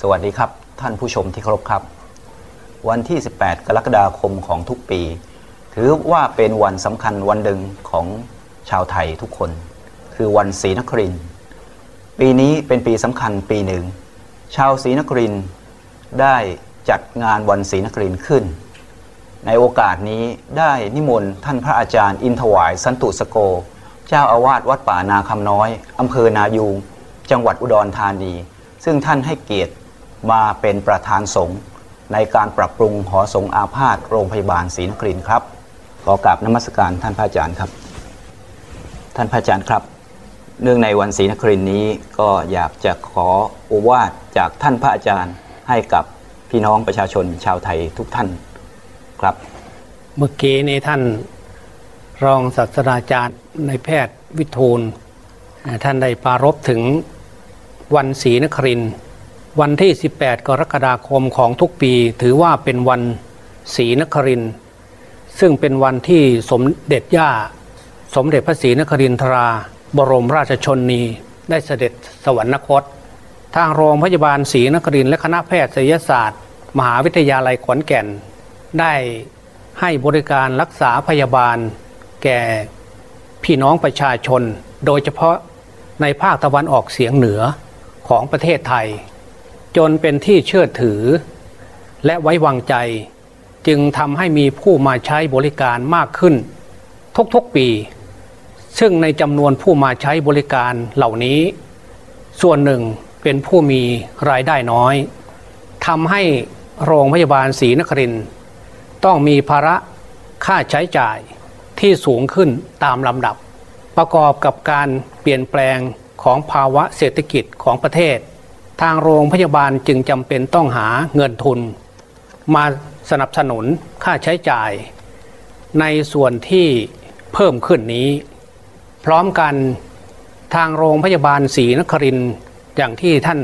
สวัสดีครับ ท่านผู้ชมที่เคารพครับ วันที่ 18 กรกฎาคมของทุกปี ถือว่าเป็นวันสำคัญวันหนึ่งของชาวไทยทุกคน คือวันศรีนคริน ปีนี้เป็นปีสำคัญปีหนึ่ง ชาวศรีนครินได้จัดงานวันศรีนครินขึ้น ในโอกาสนี้ได้นิมนต์ท่านพระอาจารย์อินทวายสันตุสโก เจ้าอาวาสวัดป่านาคำน้อยอำเภอนายูงจังหวัดอุดรธานี ซึ่งท่านให้เกียรติ มาเป็นประธานสงฆ์ในการปรับปรุงหอสงฆ์อาพาธโรงพยาบาลศรีนครินทร์ครับ ขอกราบนมัสการท่านพระอาจารย์ครับ ท่านพระอาจารย์ครับ เนื่องในวันศรีนครินทร์นี้ก็อยากจะขอโอวาทจากท่านพระอาจารย์ให้กับพี่น้องประชาชนชาวไทยทุกท่านครับ เมื่อกี้ในท่านรองศาสตราจารย์ในแพทย์วิทูล ท่านได้ปรารภถึงวันศรีนครินทร์ วันที่ 18 กรกฎาคมของทุกปีถือว่าเป็นวันศรีนคริน ซึ่งเป็นวันที่สมเด็จย่า สมเด็จพระศรีนครินทรา บรมราชชนนี ได้เสด็จสวรรคต ทางโรงพยาบาลศรีนครินและคณะแพทยศาสตร์ มหาวิทยาลัยขอนแก่น ได้ให้บริการรักษาพยาบาล แก่พี่น้องประชาชน โดยเฉพาะในภาคตะวันออกเฉียงเหนือของประเทศไทย จนเป็นที่เชื่อถือ และไว้วางใจ จึงทำให้มีผู้มาใช้บริการมากขึ้น ทุกๆปี ซึ่งในจำนวนผู้มาใช้บริการเหล่านี้ ส่วนหนึ่งเป็นผู้มีรายได้น้อยทำให้โรงพยาบาลศรีนครินต้องมีภาระค่าใช้จ่ายที่สูงขึ้นตามลำดับ ประกอบกับการเปลี่ยนแปลงของภาวะเศรษฐกิจของประเทศ ทางโรงพยาบาลจึงจำเป็นต้องหาเงินทุน มาสนับสนุนค่าใช้จ่าย ในส่วนที่เพิ่มขึ้นนี้ พร้อมกันทางโรงพยาบาลศรีนครินอย่างที่ท่าน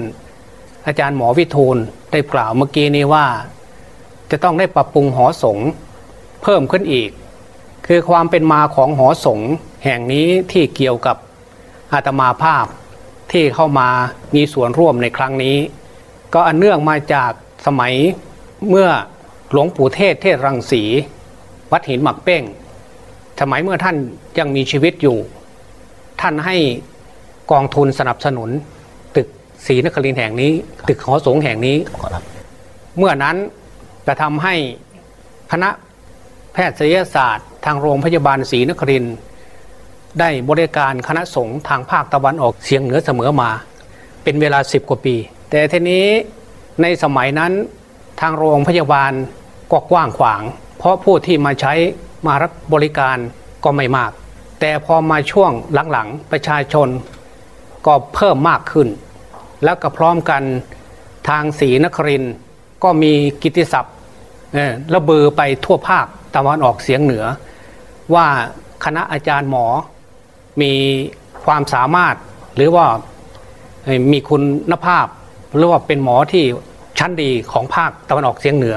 อาจารย์หมอวิทูลได้กล่าวเมื่อกี้นี้ว่า จะต้องได้ปรับปรุงหอสงฆ์เพิ่มขึ้นอีก คือความเป็นมาของหอสงฆ์แห่งนี้ที่เกี่ยวกับอาตมาภาพ ที่เข้ามามีส่วนร่วมในครั้งนี้ ก็อันเนื่องมาจากสมัยเมื่อหลวงปู่เทศเทศรังสี วัดหินหมักเป้ง สมัยเมื่อท่านยังมีชีวิตอยู่ ท่านให้กองทุนสนับสนุน ตึกศรีนครินแห่งนี้ ตึกหอสงฆ์แห่งนี้ เมื่อนั้นจะทำให้คณะแพทยศาสตร์ ทางโรงพยาบาลศรีนครินทร์ ได้บริการคณะสงฆ์ทางภาคตะวันออกเฉียงเหนือเสมอมา เป็นเวลา 10 กว่าปี แต่ทีนี้ในสมัยนั้นทางโรงพยาบาลก็กว้างขวาง เพราะผู้ที่มาใช้มารับบริการก็ไม่มาก แต่พอมาช่วงหลังๆ ประชาชนก็เพิ่มมากขึ้น แล้วก็พร้อมกันทางศรีนครินก็มีกิติศัพท์ระเบือไปทั่วภาคตะวันออกเสียงเหนือ ว่าคณะอาจารย์หมอ มีความสามารถหรือว่ามีคุณภาพ หรือว่าเป็นหมอที่ชั้นดีของภาคตะวันออกเฉียงเหนือ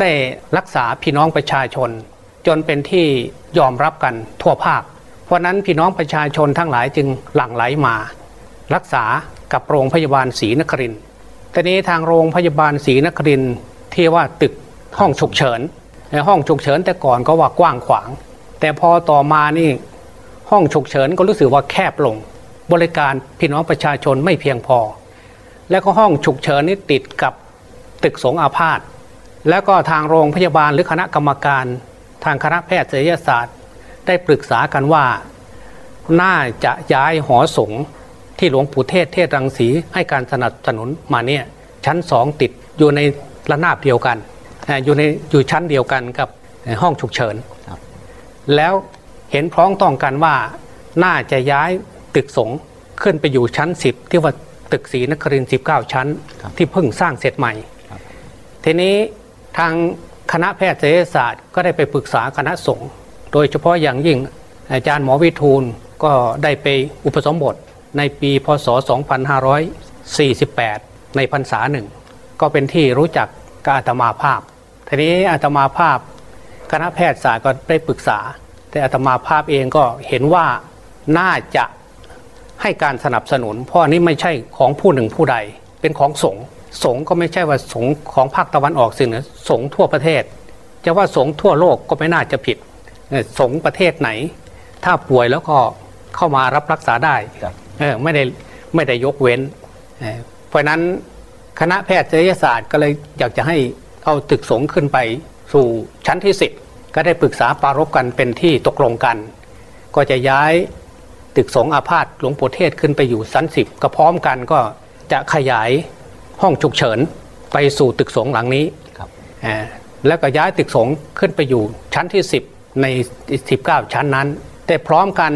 ได้รักษาพี่น้องประชาชน จนเป็นที่ยอมรับกันทั่วภาค เพราะนั้นพี่น้องประชาชนทั้งหลายจึงหลั่งไหลมา รักษากับโรงพยาบาลศรีนครินทร์แต่นี้ทางโรงพยาบาลศรีนครินทร์ที่ว่าตึกห้องฉุกเฉินในห้องฉุกเฉินแต่ก่อนก็ว่ากว้างขวาง แต่พอต่อมานี่ ห้องฉุกเฉินก็รู้สึกว่าแคบลง บริการพี่น้องประชาชนไม่เพียงพอ แล้วก็ห้องฉุกเฉินนี่ติดกับตึกสงฆ์อาพาธแล้วก็ทางโรงพยาบาลหรือคณะกรรมการ ทางคณะแพทยศาสตร์ ได้ปรึกษากันว่า น่าจะย้ายหอสงฆ์ที่หลวงปู่เทศเทศรังสีให้การสนับสนุนมาเนี่ยชั้นสองติดอยู่ในระนาบเดียวกันเอ่ออยู่ในอยู่ชั้นเดียวกันกับห้องฉุกเฉินครับแล้ว เห็นพร้องต้องกันว่าน่าจะย้ายตึกสงฆ์ขึ้นไปอยู่ชั้น 10 ที่ว่าตึกศรีนครินทร์19 ชั้นครับที่เพิ่งสร้างเสร็จใหม่ครับทีนี้ทางคณะแพทยศาสตร์ก็ได้ไปปรึกษาคณะสงฆ์โดยเฉพาะอย่างยิ่งอาจารย์หมอวิทูลก็ได้ไปอุปสมบทในปีพศ 2548 ในพรรษาหนึ่ง ก็เป็นที่รู้จักกับอาตมาภาพ ทีนี้อาตมาภาพ คณะแพทยศาสตร์ก็ได้ปรึกษา แต่อาตมาภาพเองก็เห็นว่าน่าจะให้การสนับสนุน เพราะอันนี้ไม่ใช่ของผู้หนึ่งผู้ใด เป็นของสงฆ์สงฆ์ก็ไม่ใช่ว่าสงฆ์ของภาคตะวันออกเฉียงเหนือสงฆ์ทั่วประเทศ จะว่าสงฆ์ทั่วโลกก็ไม่น่าจะผิดเออสงฆ์ประเทศไหน ถ้าป่วยแล้วก็เข้ามารับรักษาได้ครับเออไม่ได้ไม่ได้ยกเว้นเออเพราะฉะนั้นคณะแพทยศาสตร์ก็เลยอยากจะให้เอาตึกสงฆ์ขึ้นไปสู่ชั้นที่สิบ ก็ได้ปรึกษาปรารภกันเป็นที่ตกลงกัน ก็จะย้ายตึกสงฆ์อาพาธหลวงปู่เทศขึ้นไปอยู่ชั้นสิบก็พร้อมกันก็จะขยายห้องฉุกเฉินไปสู่ตึกสงฆ์หลังนี้ครับอ่าแล้วก็ย้ายตึกสงฆ์ขึ้นไปอยู่ชั้นที่ 10 ใน 19 ชั้นนั้น แต่พร้อมกัน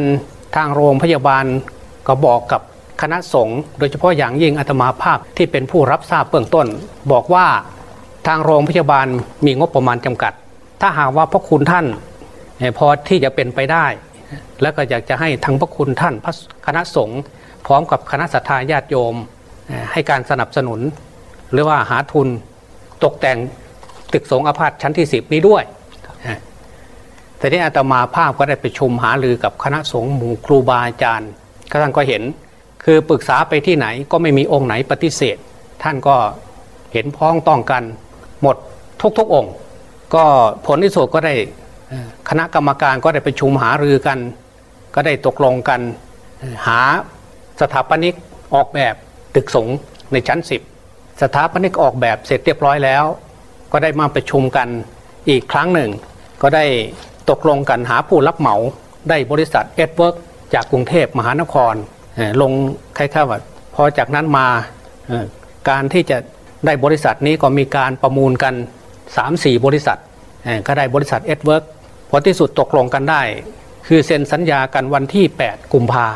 ทางโรงพยาบาลก็บอกกับคณะสงฆ์โดยเฉพาะอย่างยิ่งอาตมาภาพที่เป็นผู้รับทราบเบื้องต้น บอกว่าทางโรงพยาบาลมีงบประมาณจำกัด ถ้าหากว่าพระคุณท่านพอที่จะเป็นไปได้ แล้วก็อยากจะให้ทางพระคุณท่านพระคณะสงฆ์พร้อมกับคณะสัตยาญาติโยมเอ่อให้การสนับสนุน หรือว่าหาทุนตกแต่งตึกสงฆ์อาพาธชั้นที่ 10 นี้ด้วยแต่นี้อาตมาภาพก็ได้ไปชมหารือกับคณะสงฆ์หมู่ครูบาอาจารย์ก็ท่านก็เห็นคือปรึกษาไปที่ไหนก็ไม่มีองค์ไหนปฏิเสธ ท่านก็เห็นพ้องต้องกันหมดทุกๆองค์ ก็ผลที่สุดก็ได้คณะกรรมการก็ได้ไปชุมหารือกัน ก็ได้ตกลงกันหาสถาปนิกออกแบบตึกสงในชั้น 10 สถาปนิกออกแบบเสร็จเรียบร้อยแล้ว ก็ได้มาประชุมกันอีกครั้งหนึ่ง ก็ได้ตกลงกันหาผู้รับเหมาได้บริษัทเอ็ดเวิร์กจากกรุงเทพมหานครลงคล้ายๆว่าพอจากนั้นมาการที่จะได้บริษัทนี้ก็มีการประมูลกัน 3-4 บริษัทเอ่อก็ได้บริษัทเอ็ดเวิร์กผลที่สุดตกลงกันได้ คือเซ็นสัญญากันวันที่ 8 กุมภา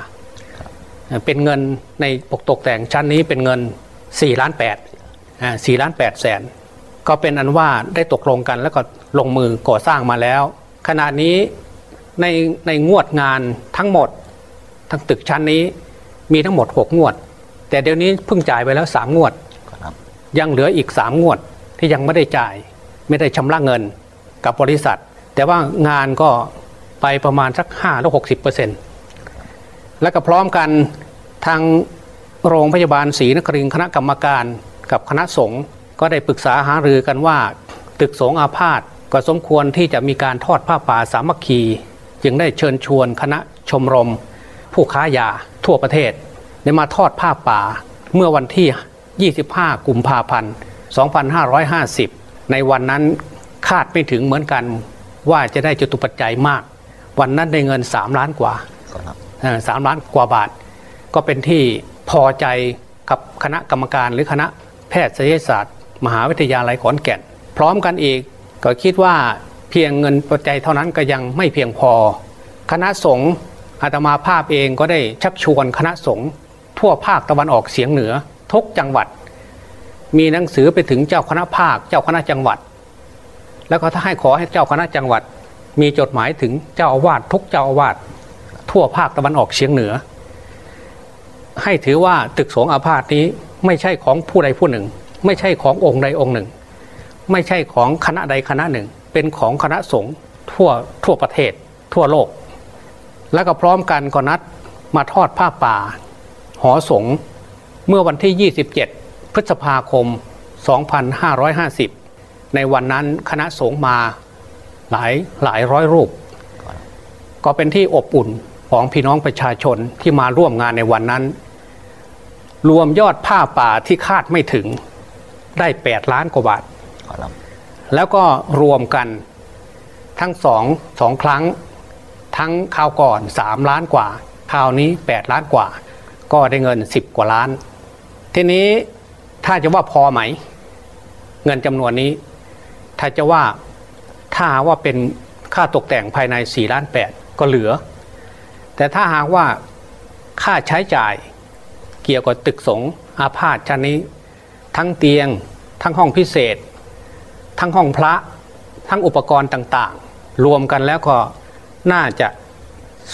เอ่อเป็นเงินในการตกแต่งชั้นนี้เป็นเงิน4ล้าน8อ่า4ล้าน8แสนก็เป็นอันว่าได้ตกลงกันแล้วก็ลงมือก่อสร้างมาแล้ว ขณะนี้ในในงวดงานทั้งหมดทั้งตึกชั้นนี้มีทั้งหมด 6 งวด แต่เดี๋ยวนี้เพิ่งจ่ายไปแล้ว 3 งวดครับยังเหลืออีก 3 งวดที่ยังไม่ได้จ่าย ไม่ได้ชำระเงินกับบริษัท แต่ว่างานก็ไปประมาณสัก5หรือ60เปอร์เซ็นต์และก็พร้อมกันทางโรงพยาบาลศรีนครินทร์คณะกรรมการกับคณะสงฆ์ก็ได้ปรึกษาหารือกันว่า ตึกสงฆ์อาพาธก็สมควรที่จะมีการทอดผ้าป่าสามัคคี จึงได้เชิญชวนคณะชมรม ผู้ค้ายาทั่วประเทศได้มาทอดผ้าป่าเมื่อวันที่ 25 กุมภาพันธ์ 2550 ในวันนั้นคาดไม่ถึงเหมือนกันว่าจะได้จตุปัจจัยมาก วันนั้นได้เงิน 3 ล้านกว่าครับเอ่อสามล้านกว่าบาท ก็เป็นที่พอใจกับคณะกรรมการหรือคณะแพทยศาสตร์ มหาวิทยาลัยขอนแก่น พร้อมกันอีกก็คิดว่าเพียงเงินปัจจัยเท่านั้นก็ยังไม่เพียงพอ คณะสงฆ์อาตมาภาพเองก็ได้ชักชวนคณะสงฆ์ทั่วภาคตะวันออกเฉียงเหนือทุกจังหวัด มีหนังสือไปถึงเจ้าคณะภาค เจ้าคณะจังหวัด แล้วก็ถ้าให้ขอให้เจ้าคณะจังหวัด มีจดหมายถึงเจ้าอาวาสทุกเจ้าอาวาสทั่วภาคตะวันออกเฉียงเหนือ ให้ถือว่าตึกสงฆ์อาพาธนี้ไม่ใช่ของผู้ใดผู้หนึ่ง ไม่ใช่ขององค์ใดองค์หนึ่ง ไม่ใช่ของคณะใดคณะหนึ่ง เป็นของคณะสงฆ์ทั่วทั่วประเทศ ทั่วโลก แล้วก็พร้อมกันก็นัดมาทอดผ้าป่า หอสงฆ์เมื่อวันที่ 27 พฤษภาคม 2550 ในวันนั้นคณะสงฆ์มาหลายหลายร้อยรูป ก็เป็นที่อบอุ่นของพี่น้องประชาชนที่มาร่วมงานในวันนั้น รวมยอดผ้าป่าที่คาดไม่ถึงได้ 8 ล้านกว่าบาท แล้วก็รวมกันทั้งสองสองครั้งทั้งคราวก่อน 3 ล้านกว่าคราวนี้ 8 ล้านกว่า ก็ได้เงิน 10 กว่าล้าน ทีนี้ ถ้าจะว่าพอไหม เงินจำนวนนี้ ถ้าจะว่าถ้าหากว่าเป็นค่าตกแต่งภายใน4ล้าน8ก็เหลือ แต่ถ้าหากว่าค่าใช้จ่ายเกี่ยวกับตึกสงอาพาธชั้นนี้ ทั้งเตียง ทั้งห้องพิเศษ ทั้งห้องพระ ทั้งอุปกรณ์ต่างๆ รวมกันแล้วก็น่าจะ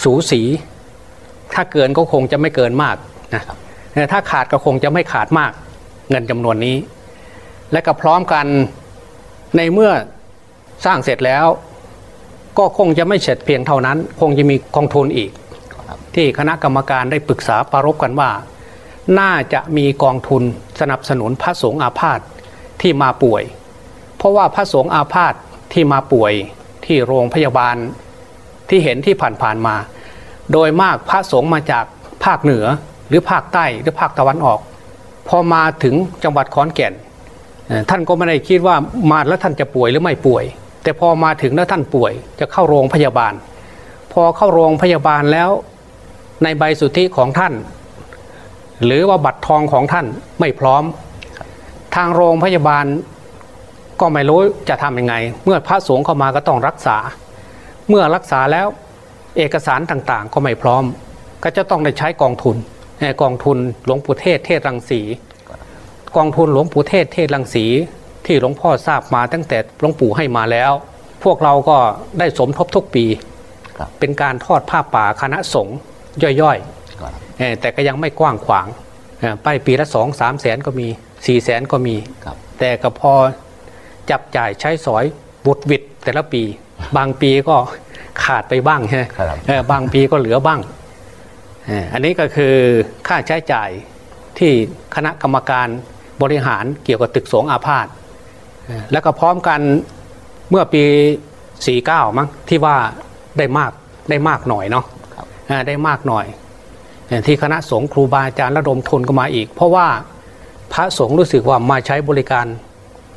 สูสี ถ้าเกินก็คงจะไม่เกินมากนะถ้าขาดก็คงจะไม่ขาดมาก เงินจำนวนนี้ และก็พร้อมกันในเมื่อสร้างเสร็จแล้ว ก็คงจะไม่เสร็จเพียงเท่านั้น คงจะมีกองทุนอีก ที่คณะกรรมการได้ปรึกษาปรารบกันว่า น่าจะมีกองทุนสนับสนุนพระสงฆ์อาพาธที่มาป่วย เพราะว่าพระสงฆ์อาพาธที่มาป่วยที่โรงพยาบาลที่เห็นที่ผ่านๆมา โดยมากพระสงฆ์มาจากภาคเหนือหรือภาคใต้หรือภาคตะวันออก พอมาถึงจังหวัดขอนแก่น ท่านก็ไม่ได้คิดว่ามาแล้วท่านจะป่วยหรือไม่ป่วย แต่พอมาถึงแล้วท่านป่วยจะเข้าโรงพยาบาล พอเข้าโรงพยาบาลแล้วในใบสุทธิของท่าน หรือว่าบัตรทองของท่านไม่พร้อม ทางโรงพยาบาลก็ไม่รู้จะทำยังไง เมื่อพระสงฆ์เข้ามาก็ต้องรักษา เมื่อรักษาแล้วเอกสารต่างๆ ก็ไม่พร้อม ก็จะต้องได้ใช้กองทุน กองทุนหลวงปู่เทศเทศรังสีกองทุนหลวงปู่เทศเทศรังสีที่หลวงพ่อทราบมาตั้งแต่หลวงปู่ให้มาแล้ว พวกเราก็ได้สมทบทุกปีครับเป็นการทอดผ้าป่าคณะสงฆ์ย่อยๆครับเอ่อแต่ก็ยังไม่กว้างขวางเอ่อไปปีละสองสามแสนก็มีสี่แสนก็มีครับแต่ก็พอจับจ่ายใช้สอยบุดหวิดแต่ละปี บางปีก็ขาดไปบ้างใช่ไหมครับเออบางปีก็เหลือบ้างเอ่ออันนี้ก็คือค่าใช้จ่ายที่คณะกรรมการบริหารเกี่ยวกับตึกสงฆ์อาพาธเอ่อแล้วก็พร้อมกันเมื่อปี 49 มั้งที่ว่าได้มากได้มากหน่อยเนาะครับเอ่อได้มากหน่อย ที่คณะสงฆ์ครูบาอาจารย์ระดมทุนก็มาอีก เพราะว่าพระสงฆ์รู้สึกว่ามาใช้บริการ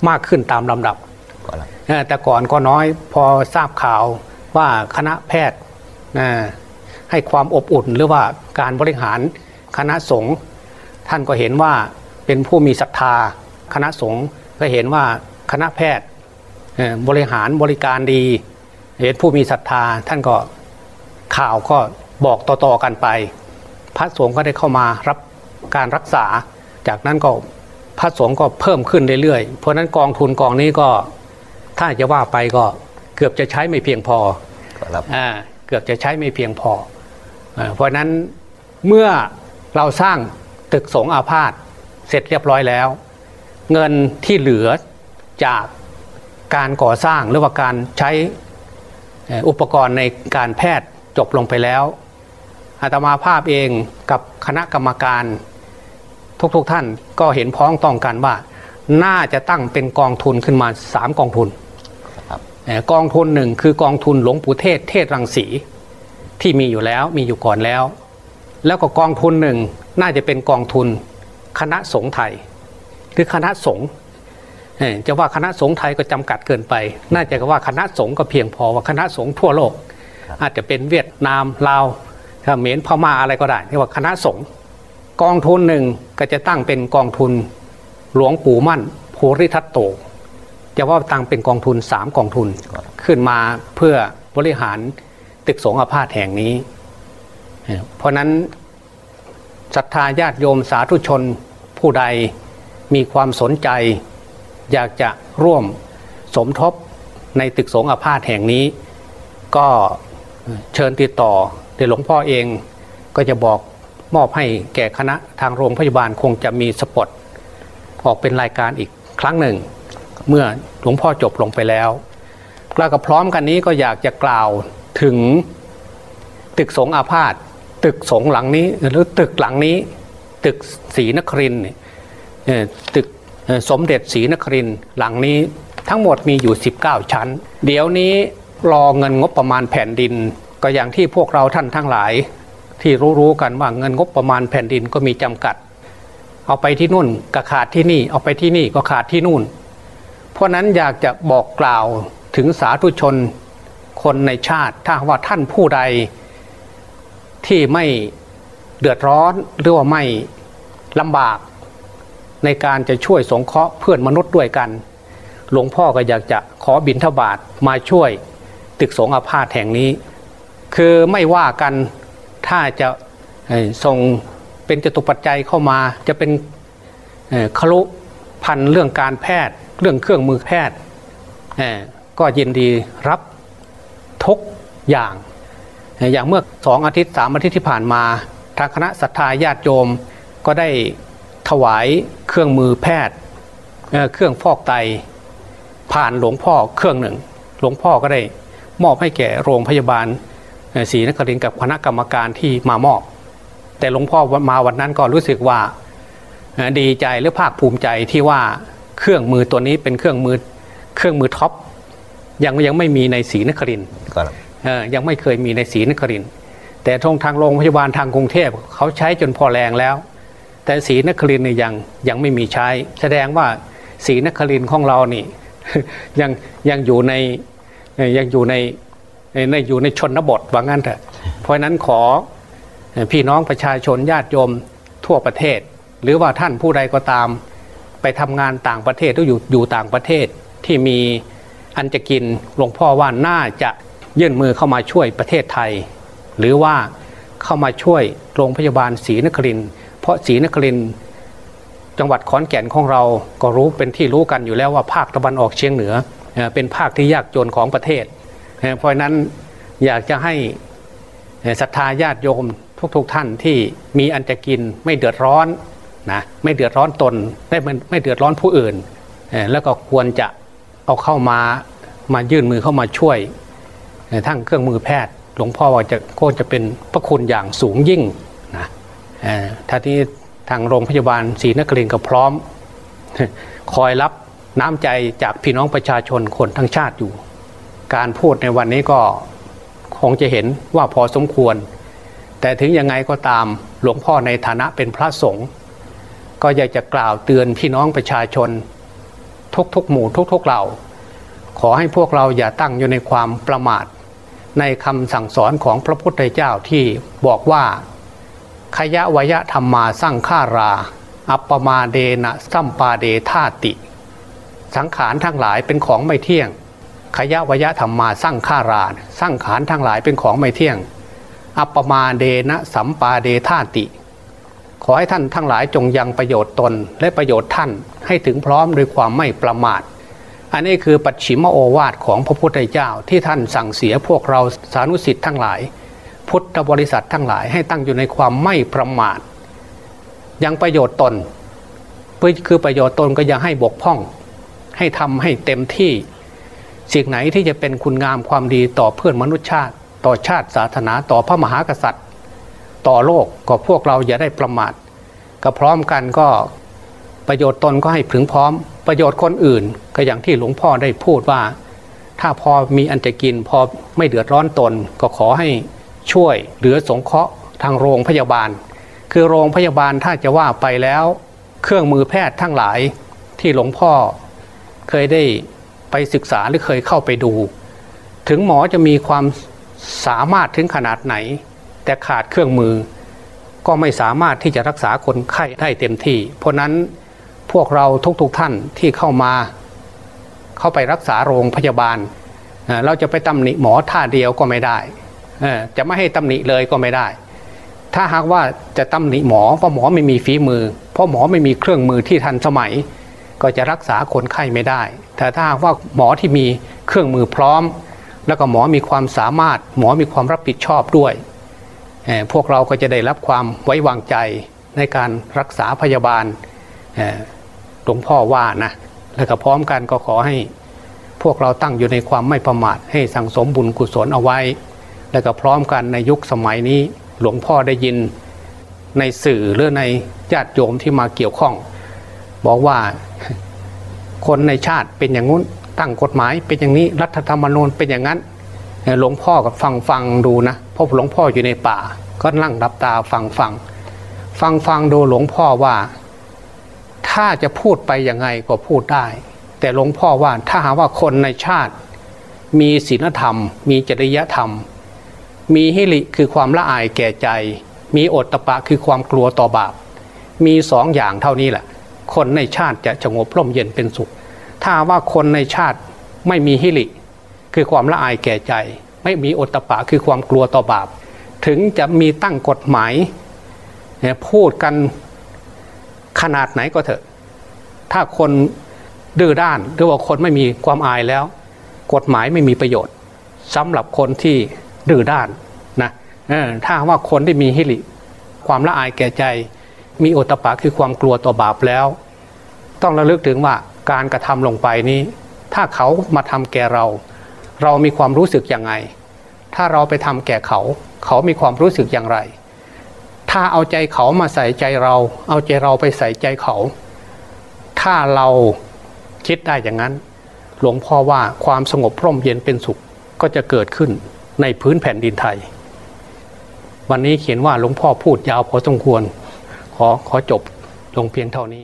มากขึ้นตามลำดับก็แล้วเออแต่ก่อนก็น้อยพอทราบข่าวว่าคณะแพทย์เอ่อ ให้ความอบอุ่นหรือว่าการบริหารคณะสงฆ์ท่านก็เห็นว่าเป็นผู้มีศรัทธาคณะสงฆ์ก็เห็นว่าคณะแพทย์เอ่อบริหารบริการดีเห็นผู้มีศรัทธาท่านก็ข่าวก็บอกต่อๆกันไป พระสงฆ์ก็ได้เข้ามารับการรักษา จากนั้นก็พระสงฆ์ก็เพิ่มขึ้นเรื่อยๆเพราะฉะนั้นกองทุนกองนี้ก็ถ้าจะว่าไปก็เกือบจะใช้ไม่เพียงพอก็แล้วอ่าเกือบจะใช้ไม่เพียงพออ่า เพราะฉะนั้นเมื่อเราสร้างตึกสงฆ์อาพาธเสร็จเรียบร้อยแล้ว เงินที่เหลือจากการก่อสร้างหรือว่าการใช้เอ่ออุปกรณ์ในการแพทย์จบลงไปแล้วอาตมาภาพเองกับคณะกรรมการทุกๆทท่านก็เห็นพ้องต้องกันว่า น่าจะตั้งเป็นกองทุนขึ้นมา 3 กองทุนครับเอ่อกองทุนหนึ่งคือกองทุนหลวงปู่เทศเทศรังสี ที่มีอยู่แล้วมีอยู่ก่อนแล้ว แล้วก็กองทุนหนึ่งน่าจะเป็นกองทุนคณะสงฆ์ไทย หรือคณะสงฆ์เอ่อจะว่าคณะสงฆ์ไทยก็จำกัดเกินไป น่าจะว่าคณะสงฆ์ก็เพียงพอว่าคณะสงฆ์ทั่วโลก อาจจะเป็นเวียดนามลาวเขมรพม่าอะไรก็ได้ที่ว่าคณะสงฆ์กองทุนหนึ่งก็จะตั้งเป็นกองทุนหลวงปู่มั่นโพธิทัตโตจะว่าตั้งเป็นกองทุนสามกองทุนขึ้นมาเพื่อบริหาร ตึกสงฆ์อาพาธแห่งนี้ เพราะนั้นศรัทธาญาติโยมสาธุชนผู้ใดมีความสนใจ อยากจะร่วมสมทบในตึกสงฆ์อาพาธแห่งนี้ ก็เชิญติดต่อเดี๋ยวหลวงพ่อเองก็จะบอกมอบให้แก่คณะทางโรงพยาบาลคงจะมีสปอตออกเป็นรายการอีกครั้งหนึ่ง เมื่อหลวงพ่อจบลงไปแล้วแล้วก็พร้อมกันนี้ก็อยากจะกล่าว ถึงตึกสงอาพาธตึกสงหลังนี้หรือตึกหลังนี้ ตึกศรีนครินตึกสมเด็จศรีนครินหลังนี้ทั้งหมดมีอยู่ 19 ชั้น เดี๋ยวนี้รอเงินงบประมาณแผ่นดิน ก็อย่างที่พวกเราท่านทั้งหลาย ที่รู้ๆกันว่าเงินงบประมาณแผ่นดินก็มีจำกัด เอาไปที่นู่นก็ขาดที่นี่เอาไปที่นี่ก็ขาดที่นู่น เพราะนั้นอยากจะบอกกล่าวถึงสาธุชน คนในชาติ ถ้าว่าท่านผู้ใดที่ไม่เดือดร้อนหรือว่าไม่ลำบาก ในการจะช่วยสงเคราะห์เพื่อนมนุษย์ด้วยกัน หลวงพ่อก็อยากจะขอบิณฑบาตมาช่วยตึกสงฆ์อาพาธแห่งนี้ คือไม่ว่ากันถ้าจะส่งเป็นจตุปัจจัยเข้ามาจะเป็นคลุพันเรื่องการแพทย์ เรื่องเครื่องมือแพทย์ก็ยินดีรับ ทุกอย่าง อย่างเมื่อสองอาทิตย์สามอาทิตย์ที่ผ่านมา ทางคณะศรัทธาญาติโยมก็ได้ถวายเครื่องมือแพทย์เเครื่องฟอกไตผ่านหลวงพ่อเครื่องหนึ่ง หลวงพ่อก็ได้มอบให้แก่โรงพยาบาลศรีนครินทร์กับคณะกรรมการที่มามอบ แต่หลวงพ่อมาวันนั้นก็รู้สึกว่าดีใจหรือภาคภูมิใจที่ว่าเครื่องมือตัวนี้เป็นเครื่องมือเครื่องมือท็อป ยังยังไม่มีในศรีนครินทร์ครับเอ่อยังไม่เคยมีในศรีนครินทร์แต่ทางทางโรงพยาบาลทางกรุงเทพเขาใช้จนพอแรงแล้ว แต่ศรีนครินทร์เนี่ยยังยังไม่มีใช้ แสดงว่าศรีนครินทร์ของเรานี่ยังยังอยู่ในเอ่อยังอยู่ในในในอยู่ในชนบทว่างั้นเถอะเพราะฉะนั้นขอเอ่อพี่น้องประชาชนญาติโยมทั่วประเทศ หรือว่าท่านผู้ใดก็ตามไปทำงานต่างประเทศหรืออยู่อยู่ต่างประเทศที่มี อันจะกินหลวงพ่อว่าน่าจะยื่นมือเข้ามาช่วยประเทศไทย หรือว่าเข้ามาช่วยโรงพยาบาลศรีนคริน เพราะศรีนครินจังหวัดขอนแก่นของเราก็รู้เป็นที่รู้กันอยู่แล้วว่าภาคตะวันออกเฉียงเหนือ เป็นภาคที่ยากจนของประเทศ เพราะนั้นอยากจะให้ศรัทธาญาติโยมทุกๆทท่านที่มีอันจะกินไม่เดือดร้อนนะไม่เดือดร้อนตนไม่ไม่เดือดร้อนผู้อื่น แล้วก็ควรจะ เอาเข้ามามายื่นมือเข้ามาช่วยทั้งเครื่องมือแพทย์ หลวงพ่อว่าจะก็จะเป็นพระคุณอย่างสูงยิ่งนะท่าที่ทางโรงพยาบาลศรีนครินทร์ก็พร้อม คอยรับน้ำใจจากพี่น้องประชาชนคนทั้งชาติอยู่ การพูดในวันนี้ก็คงจะเห็นว่าพอสมควร แต่ถึงยังไงก็ตามหลวงพ่อในฐานะเป็นพระสงฆ์ก็อยากจะกล่าวเตือนพี่น้องประชาชน ทุกๆ หมู่ทุกๆเหล่าขอให้พวกเราอย่าตั้งอยู่ในความประมาท ในคำสั่งสอนของพระพุทธเจ้าที่บอกว่าขยะวยะธรรมมาสร้างฆารา อัปปมาเดนะสัมปาเดธาติ สังขารทั้งหลายเป็นของไม่เที่ยงขยะวยะธรรมาสร้างฆาราสร้างขารทั้งหลายเป็นของไม่เที่ยง อัปปมาเดนะสัมปาเดธาติ ขอให้ท่านทั้งหลายจงยังประโยชน์ตนและประโยชน์ท่านให้ถึงพร้อมด้วยความไม่ประมาท อันนี้คือปัจฉิมโอวาทของพระพุทธเจ้าที่ท่านสั่งเสียพวกเราสานุสิทธิ์ทั้งหลาย พุทธบริษัททั้งหลายให้ตั้งอยู่ในความไม่ประมาท ยังประโยชน์ตนเพื่อคือประโยชน์ตนก็ยังให้บกพร่อง ให้ทำให้เต็มที่ สิ่งไหนที่จะเป็นคุณงามความดีต่อเพื่อนมนุษยชาติ ต่อชาติศาสนาต่อพระมหากษัตริย์ ต่อโลกก็พวกเราอย่าได้ประมาทก็พร้อมกันก็ประโยชน์ตนก็ให้พึงพร้อม ประโยชน์คนอื่น ก็อย่างที่หลวงพ่อได้พูดว่า ถ้าพอมีอันจะกินพอไม่เดือดร้อนตน ก็ขอให้ช่วยเหลือสงเคราะห์ทางโรงพยาบาล คือโรงพยาบาลถ้าจะว่าไปแล้ว เครื่องมือแพทย์ทั้งหลายที่หลวงพ่อเคยได้ไปศึกษาหรือเคยเข้าไปดู ถึงหมอจะมีความสามารถถึงขนาดไหน แต่ขาดเครื่องมือ ก็ไม่สามารถที่จะรักษาคนไข้ได้เต็มที่ เพราะนั้นพวกเราทุกๆทท่านที่เข้ามา เข้าไปรักษาโรงพยาบาล เราจะไปตำหนิหมอท่าเดียวก็ไม่ได้ จะไม่ให้ตำหนิเลยก็ไม่ได้ ถ้าหากว่าจะตำหนิหมอเพราะหมอไม่มีฝีมือ เพราะหมอไม่มีเครื่องมือที่ทันสมัย ก็จะรักษาคนไข้ไม่ได้ แต่ถ้าหากว่าหมอที่มีเครื่องมือพร้อม แล้วก็หมอมีความสามารถ หมอมีความรับผิดชอบด้วย พวกเราก็จะได้รับความไว้วางใจในการรักษาพยาบาลหลวงพ่อว่านะแล้วก็พร้อมกันก็ขอให้พวกเราตั้งอยู่ในความไม่ประมาทให้สั่งสมบุญกุศลเอาไว้ แล้วก็พร้อมกันในยุคสมัยนี้หลวงพ่อได้ยินในสื่อหรือในญาติโยมที่มาเกี่ยวข้อง บอกว่าคนในชาติเป็นอย่างงู้นตั้งกฎหมายเป็นอย่างนี้รัฐธรรมนูญเป็นอย่างนั้น หลวงพ่อก็ฟังฟังดูนะพราะหลวงพ่ออยู่ในป่า ก็นั่งรับตาฟังฟัง ฟังฟังดูหลวงพ่อว่า ถ้าจะพูดไปยังไงก็พูดได้ แต่หลวงพ่อว่าถ้าหากว่าคนในชาติ มีศีลธรรม มีจริยธรรม มีฮิริคือความละอายแก่ใจ มีอตตะปะคือความกลัวต่อบาป มีสองอย่างเท่านี้แหละ คนในชาติจะสงบร่มเย็นเป็นสุข ถ้าว่าคนในชาติไม่มีฮิริ คือความละอายแก่ใจ ไม่มีโอตตปะคือความกลัวต่อบาป ถึงจะมีตั้งกฎหมายพูดกันขนาดไหนก็เถอะ ถ้าคนดื้อด้านหรือว่าคนไม่มีความอายแล้ว กฎหมายไม่มีประโยชน์สำหรับคนที่ดื้อด้านนะถ้าว่าคนที่มีฮิริความละอายแก่ใจ มีโอตปะคือความกลัวต่อบาปแล้ว ต้องระลึกถึงว่าการกระทำลงไปนี้ ถ้าเขามาทำแก่เรา เรามีความรู้สึกยังไง ถ้าเราไปทำแก่เขา เขามีความรู้สึกอย่างไร ถ้าเอาใจเขามาใส่ใจเรา เอาใจเราไปใส่ใจเขา ถ้าเราคิดได้อย่างนั้น หลวงพ่อว่าความสงบพร่มเย็นเป็นสุขก็จะเกิดขึ้นในพื้นแผ่นดินไทย วันนี้เขียนว่าหลวงพ่อพูดยาวพอสมควร ขอขอจบลงเพียงเท่านี้